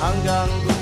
hanggang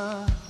love.